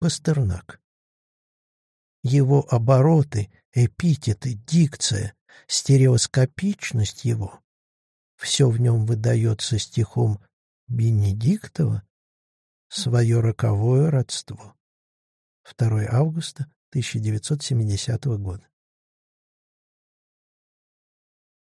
Пастернак. Его обороты, эпитеты, дикция, стереоскопичность его — все в нем выдается стихом Бенедиктова свое роковое родство. 2 августа 1970 года.